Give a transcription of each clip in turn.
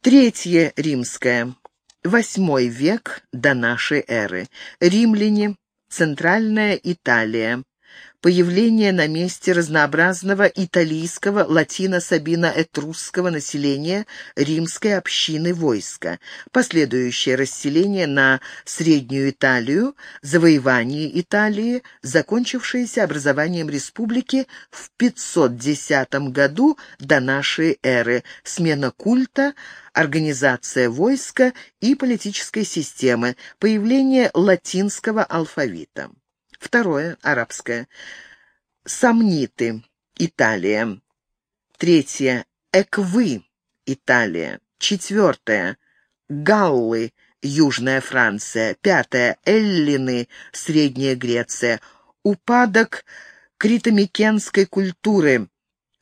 Третье римское. Восьмой век до нашей эры. Римляне. Центральная Италия появление на месте разнообразного италийского латино-сабино-этрусского населения римской общины войска, последующее расселение на Среднюю Италию, завоевание Италии, закончившееся образованием республики в 510 году до нашей эры, смена культа, организация войска и политической системы, появление латинского алфавита. Второе, арабское. Сомниты, Италия. Третье, Эквы, Италия. Четвертое, Галлы, Южная Франция. Пятое, Эллины, Средняя Греция. Упадок критомикенской культуры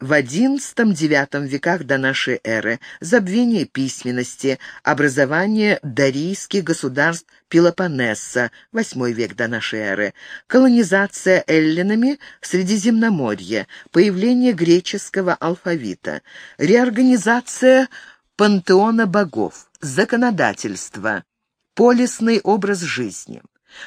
в XI-IX веках до нашей эры. Забвение письменности, образование дарийских государств Пелопоннеса, VIII век до нашей эры, колонизация эллинами Средиземноморья, появление греческого алфавита, реорганизация пантеона богов, законодательство, полисный образ жизни.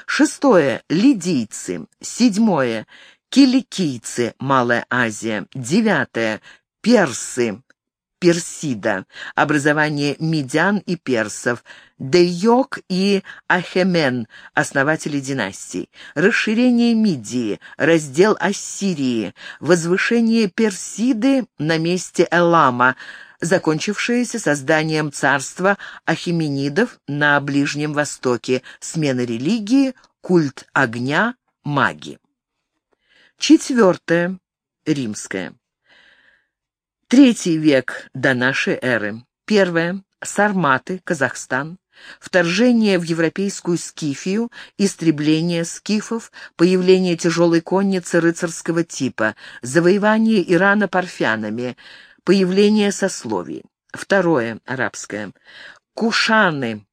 Шестое – лидийцы. Седьмое киликийцы, Малая Азия. Девятое. Персы, Персида, образование медян и персов, Дейок и Ахемен, основатели династий, расширение Мидии, раздел Ассирии, возвышение Персиды на месте Элама, закончившееся созданием царства Ахименидов на Ближнем Востоке, смена религии, культ огня, маги. Четвертое. Римское. Третий век до нашей эры. Первое. Сарматы, Казахстан. Вторжение в европейскую скифию, истребление скифов, появление тяжелой конницы рыцарского типа, завоевание Ирана парфянами, появление сословий. Второе. Арабское. Кушаны,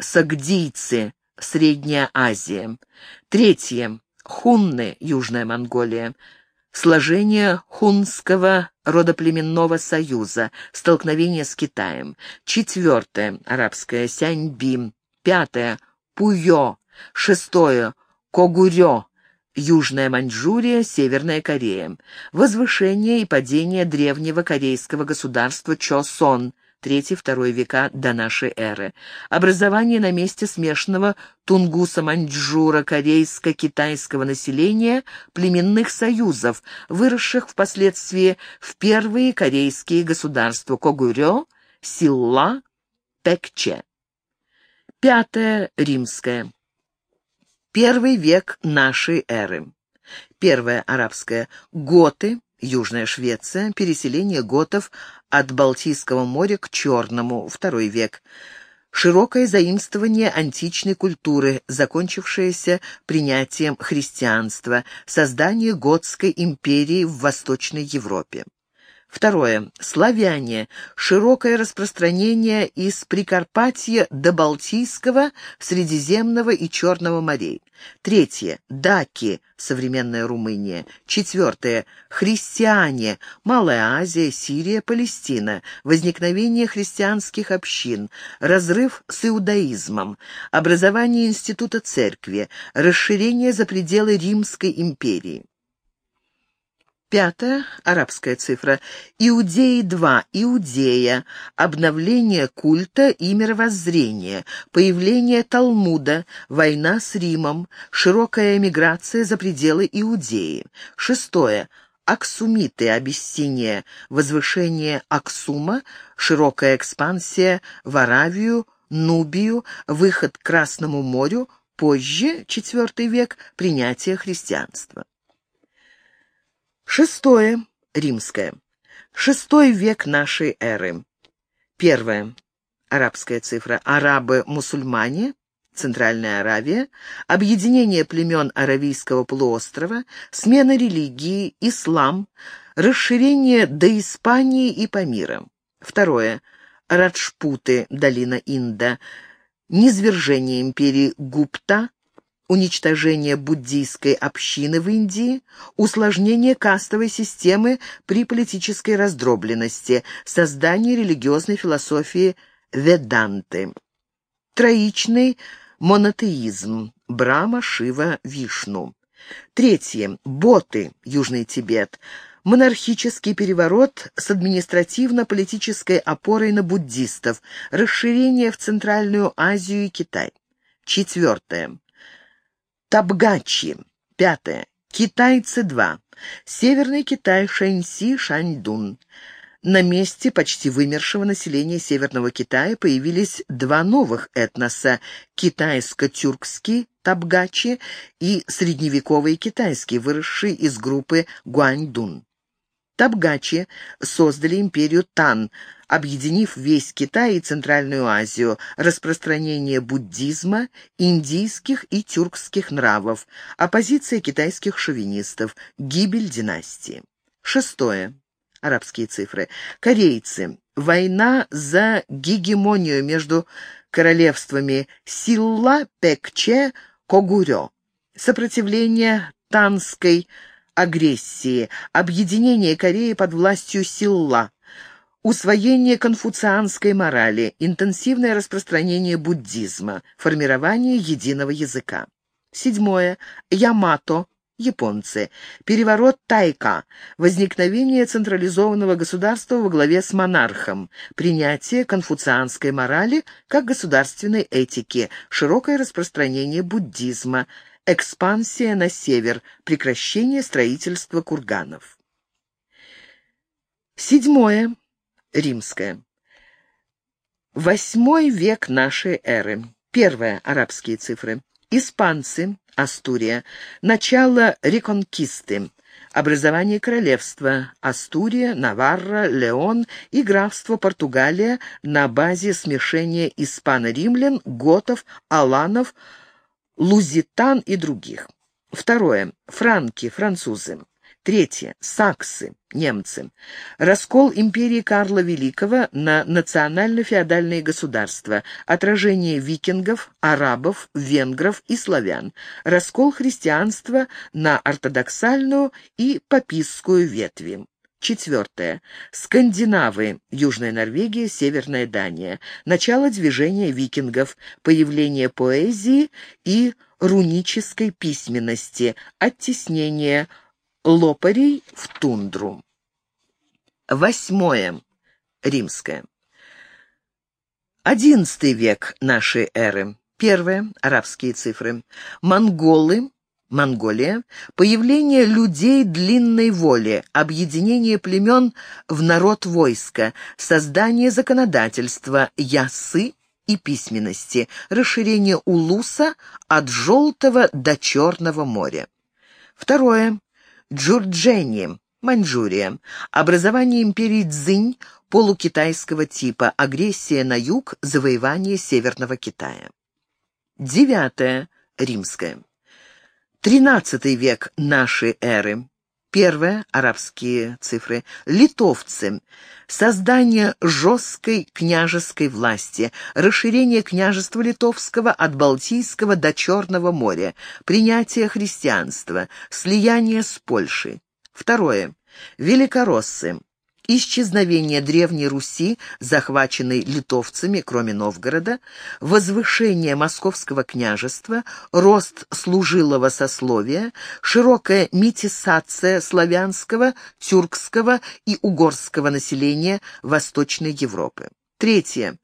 сагдийцы, Средняя Азия. Третье. Хунны, Южная Монголия. Сложение хунского родоплеменного союза. Столкновение с Китаем. Четвертое. Арабское. Сяньби. Пятое. Пуё. Шестое. Когурё. Южная Маньчжурия, Северная Корея. Возвышение и падение древнего корейского государства Чосон. III-II века до нашей эры. Образование на месте смешанного тунгуса-маньчжура корейско-китайского населения племенных союзов, выросших впоследствии в первые корейские государства Когурё, Силла, Пекче. Пятое. Римское. Первый век нашей эры. Первое. Арабское. Готы, Южная Швеция, переселение готов от Балтийского моря к Черному, второй век. Широкое заимствование античной культуры, закончившееся принятием христианства, создание готской империи в Восточной Европе. Второе. Славяне. Широкое распространение из Прикарпатья до Балтийского, Средиземного и Черного морей. Третье. Даки. Современная Румыния. Четвертое. Христиане. Малая Азия, Сирия, Палестина. Возникновение христианских общин. Разрыв с иудаизмом. Образование института церкви. Расширение за пределы Римской империи. Пятая, арабская цифра. Иудеи-2, Иудея. Обновление культа и мировоззрения. Появление Талмуда. Война с Римом. Широкая эмиграция за пределы Иудеи. Шестое. Аксумиты, Абиссиния. Возвышение Аксума. Широкая экспансия в Аравию, Нубию. Выход к Красному морю. Позже, IV век, принятие христианства. Шестое. Римское. Шестой век нашей эры. Первое. Арабская цифра. Арабы-мусульмане. Центральная Аравия, объединение племен Аравийского полуострова, смена религии, ислам, расширение до Испании и Памира. Второе. Раджпуты, долина Инда, низвержение империи Гупта, уничтожение буддийской общины в Индии, усложнение кастовой системы при политической раздробленности, создание религиозной философии Веданты. Троичный монотеизм Брама, Шива, Вишну. Третье. Боты, Южный Тибет. Монархический переворот с административно-политической опорой на буддистов. Расширение в Центральную Азию и Китай. Четвертое. Табгачи. Пятое. Китайцы-2. Северный Китай, Шэньси, Шаньдун. На месте почти вымершего населения Северного Китая появились два новых этноса – китайско-тюркский Табгачи и средневековый китайский, выросший из группы Гуаньдун. Табгачи создали империю Тан, объединив весь Китай и Центральную Азию, распространение буддизма, индийских и тюркских нравов, оппозиция китайских шовинистов, гибель династии. Шестое. Арабские цифры. Корейцы. Война за гегемонию между королевствами Силла, Пекче, Когурё. Сопротивление Танской агрессии, объединение Кореи под властью Силла, усвоение конфуцианской морали, интенсивное распространение буддизма, формирование единого языка. Седьмое. Ямато. Японцы. Переворот Тайка. Возникновение централизованного государства во главе с монархом. Принятие конфуцианской морали как государственной этики. Широкое распространение буддизма экспансия на север, прекращение строительства курганов. Седьмое. Римское. Восьмой век нашей эры. Первое. Арабские цифры. Испанцы. Астурия. Начало реконкисты. Образование королевства Астурия, Наварра, Леон и графство Португалия на базе смешения испано-римлян, готов, аланов, лузитан и других. Второе. Франки, французы. Третье. Саксы, немцы. Раскол империи Карла Великого на национально-феодальные государства. Отражение викингов, арабов, венгров и славян. Раскол христианства на ортодоксальную и папистскую ветви. Четвертое. Скандинавы. Южная Норвегия, Северная Дания. Начало движения викингов. Появление поэзии и рунической письменности. Оттеснение лопарей в тундру. Восьмое. Римское. Одиннадцатый век нашей эры. Первое. Арабские цифры. Монголы Монголия, появление людей длинной воли, объединение племен в народ войска, создание законодательства, ясы и письменности, расширение улуса от Желтого до Черного моря. Второе. Джурджени, Маньчжурия. Образование империи Цзинь полукитайского типа, агрессия на юг, завоевание Северного Китая. Девятое. Римское. Тринадцатый век нашей эры. Первое, арабские цифры, литовцы. Создание жесткой княжеской власти, расширение княжества литовского от Балтийского до Черного моря, принятие христианства, слияние с Польшей. Второе. Великороссы. Исчезновение Древней Руси, захваченной литовцами, кроме Новгорода, возвышение Московского княжества, рост служилого сословия, широкая метисация славянского, тюркского и угорского населения Восточной Европы. Третье.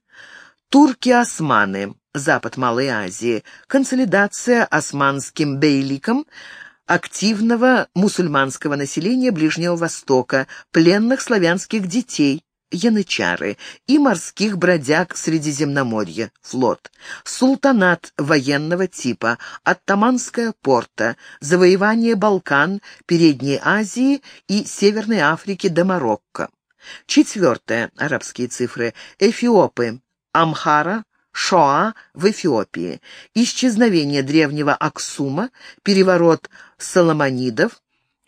Турки-османы, Запад Малой Азии, консолидация османским бейликом – активного мусульманского населения Ближнего Востока, пленных славянских детей, янычары и морских бродяг Средиземноморья, флот, султанат военного типа, оттаманская порта, завоевание Балкан, Передней Азии и Северной Африки до Марокко. Четвертое. Арабские цифры. Эфиопы. Амхара, Шоа в Эфиопии, исчезновение древнего Аксума, переворот Соломонидов,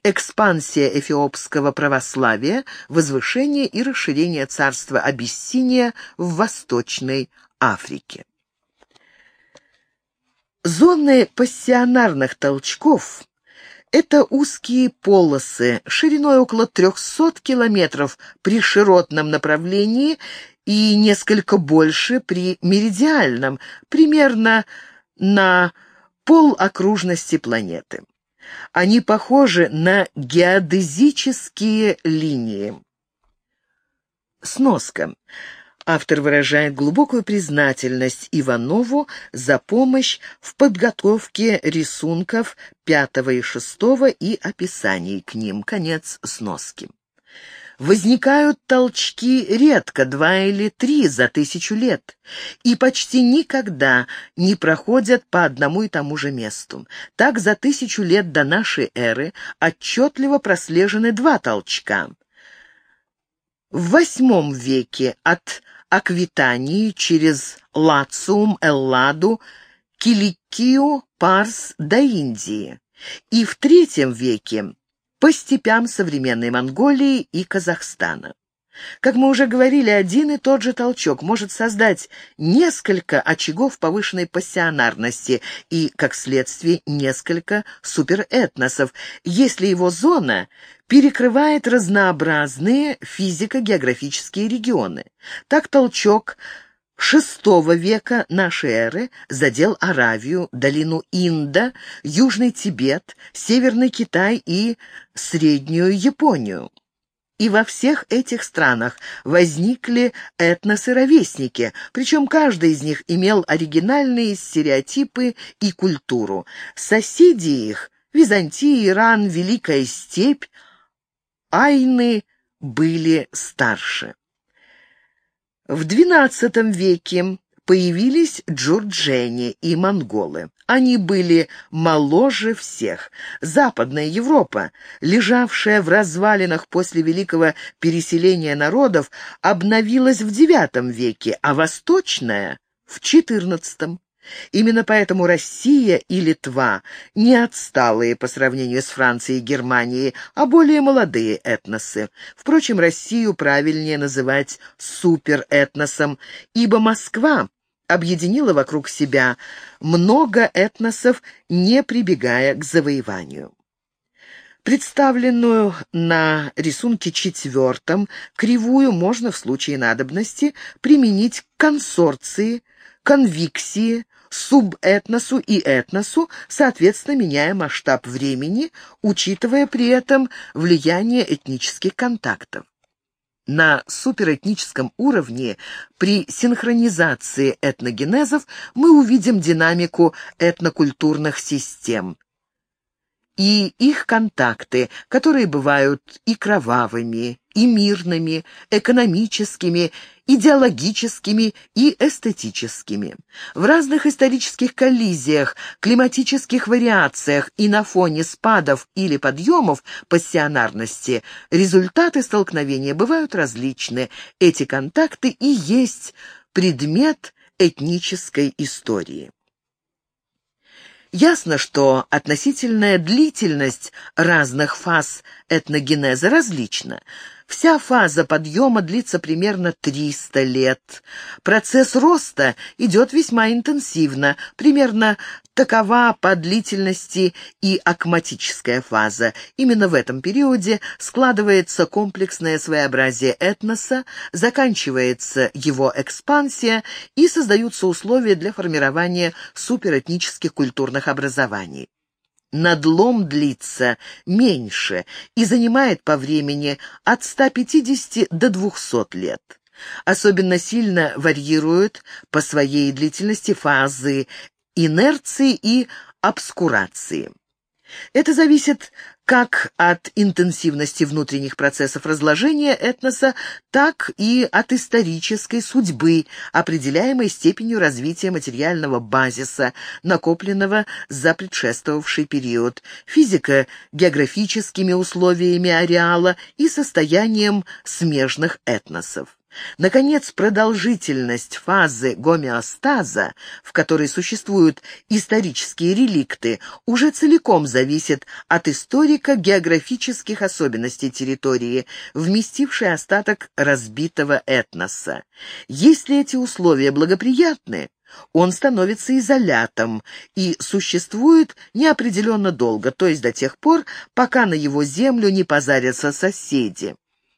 экспансия эфиопского православия, возвышение и расширение царства Абиссиния в Восточной Африке. Зоны пассионарных толчков – это узкие полосы шириной около 300 километров при широтном направлении и несколько больше при меридиальном, примерно на пол окружности планеты. Они похожи на геодезические линии. Сноска. Автор выражает глубокую признательность Иванову за помощь в подготовке рисунков пятого и шестого и описаний к ним. Конец сноски. Возникают толчки редко, два или три за тысячу лет, и почти никогда не проходят по одному и тому же месту. Так за тысячу лет до нашей эры отчетливо прослежены два толчка. В восьмом веке от Аквитании через Лациум, Элладу, Киликию, Парс до Индии. И в третьем веке по степям современной Монголии и Казахстана. Как мы уже говорили, один и тот же толчок может создать несколько очагов повышенной пассионарности и, как следствие, несколько суперэтносов, если его зона перекрывает разнообразные физико-географические регионы. Так толчок VI века нашей эры задел Аравию, долину Инда, Южный Тибет, Северный Китай и Среднюю Японию. И во всех этих странах возникли этносы-ровесники, причем каждый из них имел оригинальные стереотипы и культуру. Соседи их – Византия, Иран, Великая Степь – айны были старше. В XII веке появились джурджени и монголы. Они были моложе всех. Западная Европа, лежавшая в развалинах после великого переселения народов, обновилась в IX веке, а восточная — в XIV. Именно поэтому Россия и Литва не отсталые по сравнению с Францией и Германией, а более молодые этносы. Впрочем, Россию правильнее называть суперэтносом, ибо Москва объединила вокруг себя много этносов, не прибегая к завоеванию. Представленную на рисунке четвертом кривую можно в случае надобности применить к консорции, конвиксии, субэтносу и этносу, соответственно меняя масштаб времени, учитывая при этом влияние этнических контактов. На суперэтническом уровне при синхронизации этногенезов мы увидим динамику этнокультурных систем и их контакты, которые бывают и кровавыми, и мирными, экономическими, идеологическими и эстетическими. В разных исторических коллизиях, климатических вариациях и на фоне спадов или подъемов пассионарности результаты столкновения бывают различны. Эти контакты и есть предмет этнической истории. Ясно, что относительная длительность разных фаз этногенеза различна. Вся фаза подъема длится примерно 300 лет. Процесс роста идет весьма интенсивно, примерно такова по длительности и акматическая фаза. Именно в этом периоде складывается комплексное своеобразие этноса, заканчивается его экспансия и создаются условия для формирования суперэтнических культурных образований. Надлом длится меньше и занимает по времени от 150 до 200 лет. Особенно сильно варьируют по своей длительности фазы инерции и обскурации. Это зависит как от интенсивности внутренних процессов разложения этноса, так и от исторической судьбы, определяемой степенью развития материального базиса, накопленного за предшествовавший период, физико-географическими условиями ареала и состоянием смежных этносов. Наконец, продолжительность фазы гомеостаза, в которой существуют исторические реликты, уже целиком зависит от историко-географических особенностей территории, вместившей остаток разбитого этноса. Если эти условия благоприятны, он становится изолятом и существует неопределенно долго, то есть до тех пор, пока на его землю не позарятся соседи.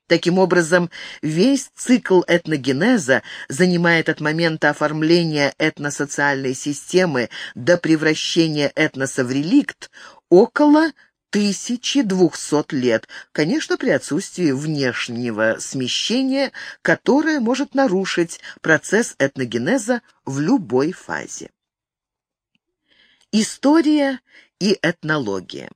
Таким образом, весь цикл этногенеза занимает от момента оформления этносоциальной системы до превращения этноса в реликт около 1200 лет, конечно, при отсутствии внешнего смещения, которое может нарушить процесс этногенеза в любой фазе. История и этнология.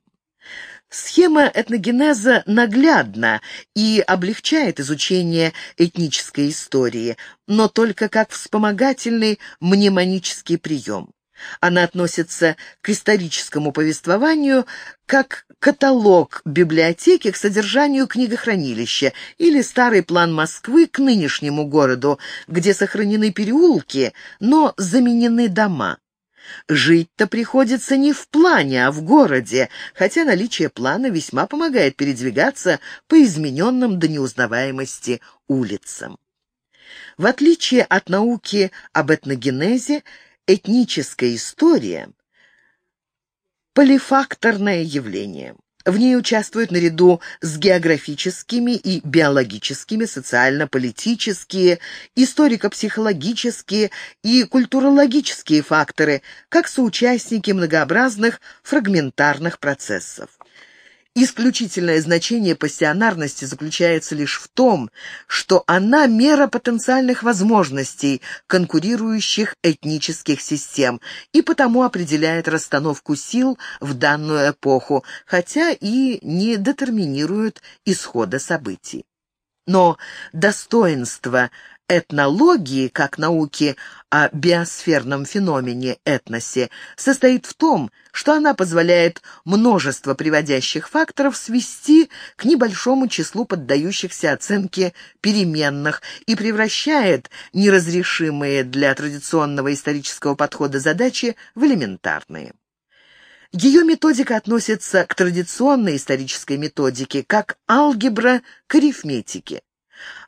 Схема этногенеза наглядна и облегчает изучение этнической истории, но только как вспомогательный мнемонический прием. Она относится к историческому повествованию как каталог библиотеки к содержанию книгохранилища или старый план Москвы к нынешнему городу, где сохранены переулки, но заменены дома. Жить-то приходится не в плане, а в городе, хотя наличие плана весьма помогает передвигаться по измененным до неузнаваемости улицам. В отличие от науки об этногенезе, этническая история – полифакторное явление. В ней участвуют наряду с географическими и биологическими, социально-политические, историко-психологические и культурологические факторы, как соучастники многообразных фрагментарных процессов. Исключительное значение пассионарности заключается лишь в том, что она мера потенциальных возможностей конкурирующих этнических систем и потому определяет расстановку сил в данную эпоху, хотя и не детерминирует исхода событий. Но достоинство этнологии, как науки о биосферном феномене этносе, состоит в том, что она позволяет множество приводящих факторов свести к небольшому числу поддающихся оценке переменных и превращает неразрешимые для традиционного исторического подхода задачи в элементарные. Ее методика относится к традиционной исторической методике, как алгебра к арифметике.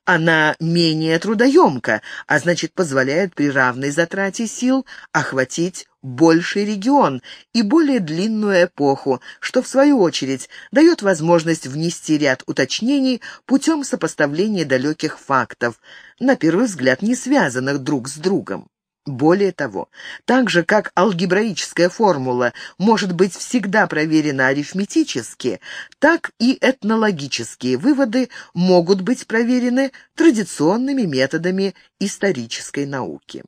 Она менее трудоемка, а значит позволяет при равной затрате сил охватить больший регион и более длинную эпоху, что в свою очередь дает возможность внести ряд уточнений путем сопоставления далеких фактов, на первый взгляд не связанных друг с другом. Более того, так же как алгебраическая формула может быть всегда проверена арифметически, так и этнологические выводы могут быть проверены традиционными методами исторической науки.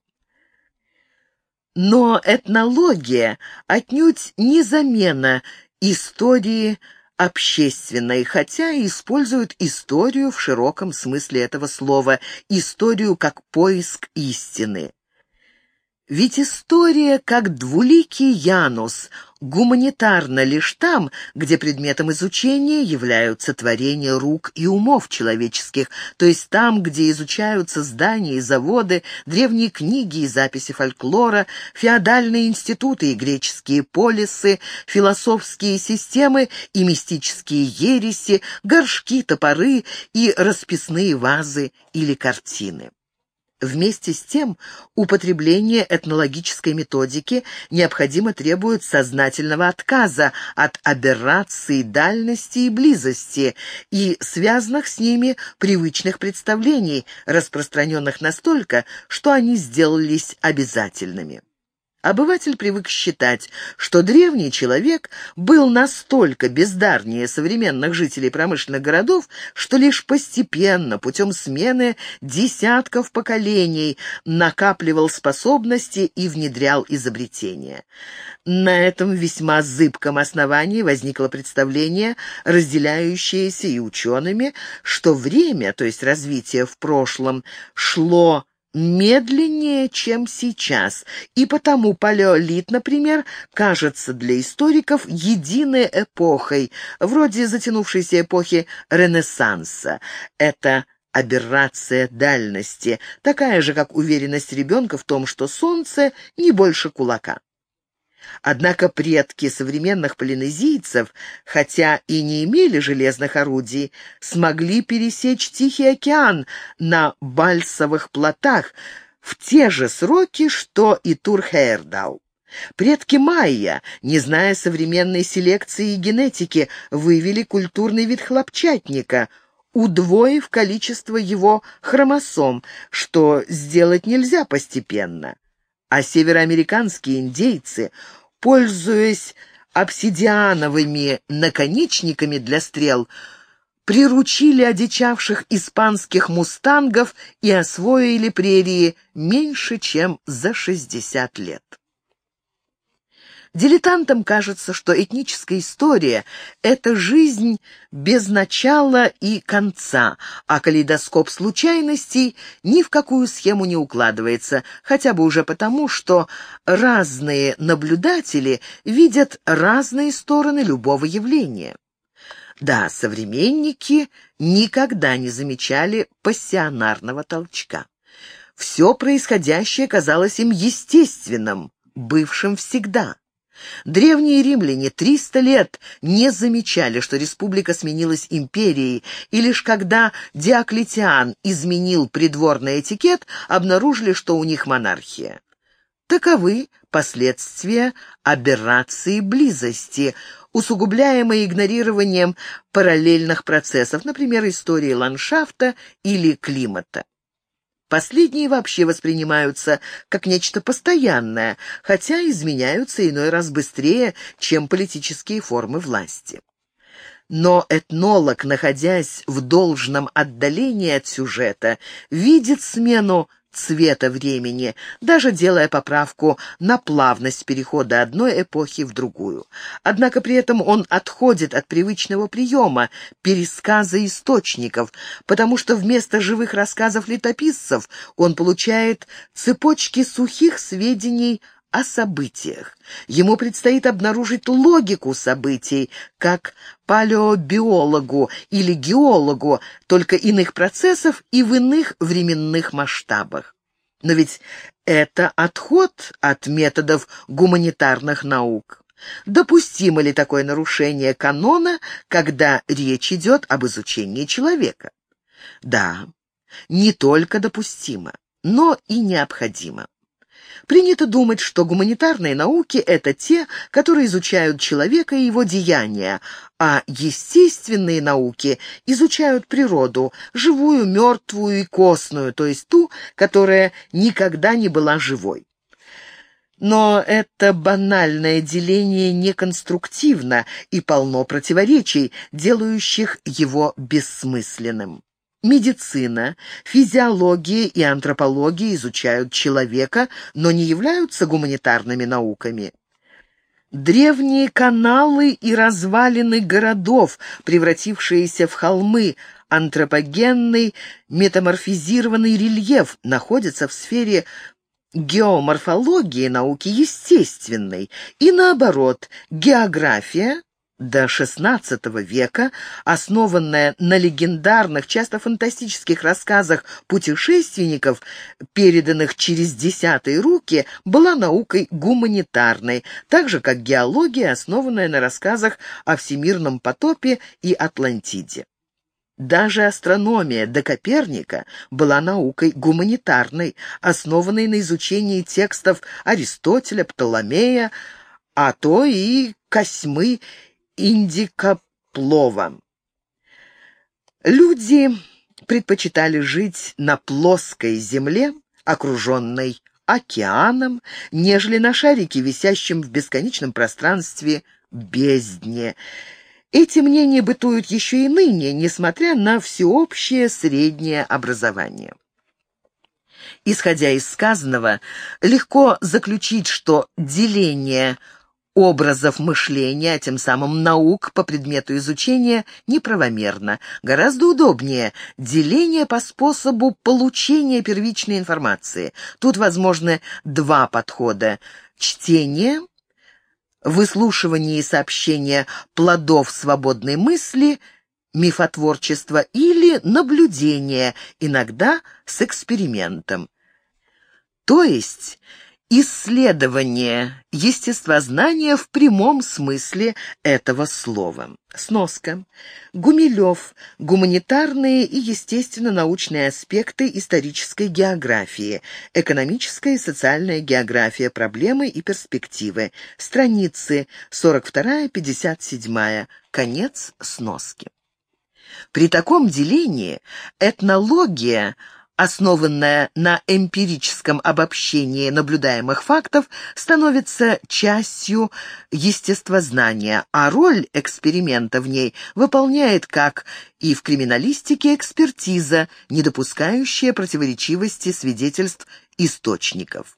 Но этнология отнюдь не замена истории общественной, хотя и использует историю в широком смысле этого слова, историю как поиск истины. Ведь история, как двуликий Янус, гуманитарна лишь там, где предметом изучения являются творения рук и умов человеческих, то есть там, где изучаются здания и заводы, древние книги и записи фольклора, феодальные институты и греческие полисы, философские системы и мистические ереси, горшки, топоры и расписные вазы или картины. Вместе с тем, употребление этнологической методики необходимо требует сознательного отказа от аберраций дальности и близости и связанных с ними привычных представлений, распространенных настолько, что они сделались обязательными. Обыватель привык считать, что древний человек был настолько бездарнее современных жителей промышленных городов, что лишь постепенно, путем смены десятков поколений, накапливал способности и внедрял изобретения. На этом весьма зыбком основании возникло представление, разделяющееся и учеными, что время, то есть развитие в прошлом, шло медленнее, чем сейчас, и потому палеолит, например, кажется для историков единой эпохой, вроде затянувшейся эпохи Ренессанса. Это аберрация дальности, такая же, как уверенность ребенка в том, что Солнце не больше кулака. Однако предки современных полинезийцев, хотя и не имели железных орудий, смогли пересечь Тихий океан на бальсовых плотах в те же сроки, что и Турхейрдал. Предки майя, не зная современной селекции и генетики, вывели культурный вид хлопчатника, удвоив количество его хромосом, что сделать нельзя постепенно. А североамериканские индейцы, пользуясь обсидиановыми наконечниками для стрел, приручили одичавших испанских мустангов и освоили прерии меньше, чем за 60 лет. Дилетантам кажется, что этническая история — это жизнь без начала и конца, а калейдоскоп случайностей ни в какую схему не укладывается, хотя бы уже потому, что разные наблюдатели видят разные стороны любого явления. Да, современники никогда не замечали пассионарного толчка. Все происходящее казалось им естественным, бывшим всегда. Древние римляне 300 лет не замечали, что республика сменилась империей, и лишь когда Диоклетиан изменил придворный этикет, обнаружили, что у них монархия. Таковы последствия аберрации близости, усугубляемые игнорированием параллельных процессов, например, истории ландшафта или климата. Последние вообще воспринимаются как нечто постоянное, хотя изменяются иной раз быстрее, чем политические формы власти. Но этнолог, находясь в должном отдалении от сюжета, видит смену цвета времени, даже делая поправку на плавность перехода одной эпохи в другую. Однако при этом он отходит от привычного приема пересказа источников, потому что вместо живых рассказов летописцев он получает цепочки сухих сведений о событиях. Ему предстоит обнаружить логику событий, как палеобиологу или геологу, только иных процессов и в иных временных масштабах. Но ведь это отход от методов гуманитарных наук. Допустимо ли такое нарушение канона, когда речь идет об изучении человека? Да, не только допустимо, но и необходимо. Принято думать, что гуманитарные науки — это те, которые изучают человека и его деяния, а естественные науки изучают природу, живую, мертвую и костную, то есть ту, которая никогда не была живой. Но это банальное деление неконструктивно и полно противоречий, делающих его бессмысленным. Медицина, физиология и антропология изучают человека, но не являются гуманитарными науками. Древние каналы и развалины городов, превратившиеся в холмы, антропогенный, метаморфизированный рельеф, находятся в сфере геоморфологии науки естественной, и наоборот, география до XVI века, основанная на легендарных, часто фантастических рассказах путешественников, переданных через десятые руки, была наукой гуманитарной, так же как геология, основанная на рассказах о всемирном потопе и Атлантиде. Даже астрономия до Коперника была наукой гуманитарной, основанной на изучении текстов Аристотеля, Птоломея, а то и Косьмы индикоплова. Люди предпочитали жить на плоской земле, окруженной океаном, нежели на шарике, висящем в бесконечном пространстве бездне. Эти мнения бытуют еще и ныне, несмотря на всеобщее среднее образование. Исходя из сказанного, легко заключить, что деление образов мышления, а тем самым наук по предмету изучения, неправомерно. Гораздо удобнее деление по способу получения первичной информации. Тут возможны два подхода. Чтение, выслушивание и сообщение плодов свободной мысли, мифотворчество или наблюдение, иногда с экспериментом. То есть исследование естествознания в прямом смысле этого слова. Сноска. Гумилев. Гуманитарные и естественно-научные аспекты исторической географии. Экономическая и социальная география. Проблемы и перспективы. Страницы 42-57. Конец сноски. При таком делении этнология основанная на эмпирическом обобщении наблюдаемых фактов, становится частью естествознания, а роль эксперимента в ней выполняет, как и в криминалистике, экспертиза, не допускающая противоречивости свидетельств источников.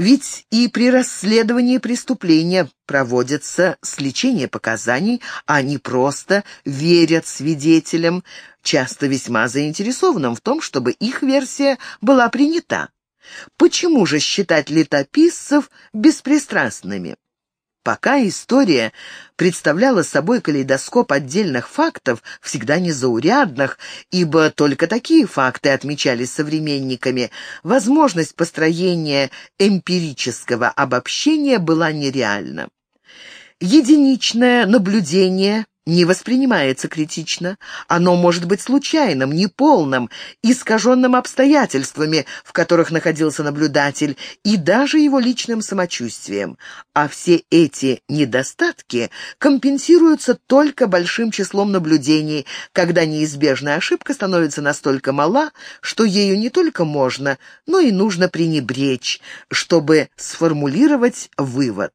Ведь и при расследовании преступления проводится сличение показаний, а не просто верят свидетелям, часто весьма заинтересованным в том, чтобы их версия была принята. Почему же считать летописцев беспристрастными? Пока история представляла собой калейдоскоп отдельных фактов, всегда незаурядных, ибо только такие факты отмечались современниками, возможность построения эмпирического обобщения была нереальна. Единичное наблюдение не воспринимается критично. Оно может быть случайным, неполным, искаженным обстоятельствами, в которых находился наблюдатель, и даже его личным самочувствием. А все эти недостатки компенсируются только большим числом наблюдений, когда неизбежная ошибка становится настолько мала, что ею не только можно, но и нужно пренебречь, чтобы сформулировать вывод.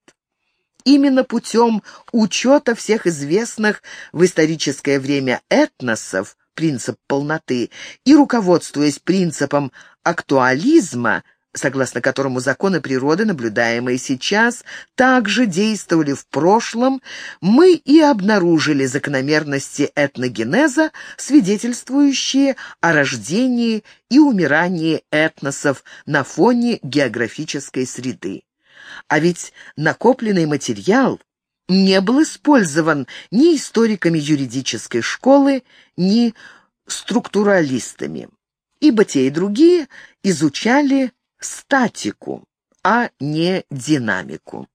Именно путем учета всех известных в историческое время этносов, принцип полноты, и руководствуясь принципом актуализма, согласно которому законы природы, наблюдаемые сейчас, также действовали в прошлом, мы и обнаружили закономерности этногенеза, свидетельствующие о рождении и умирании этносов на фоне географической среды. А ведь накопленный материал не был использован ни историками юридической школы, ни структуралистами, ибо те и другие изучали статику, а не динамику.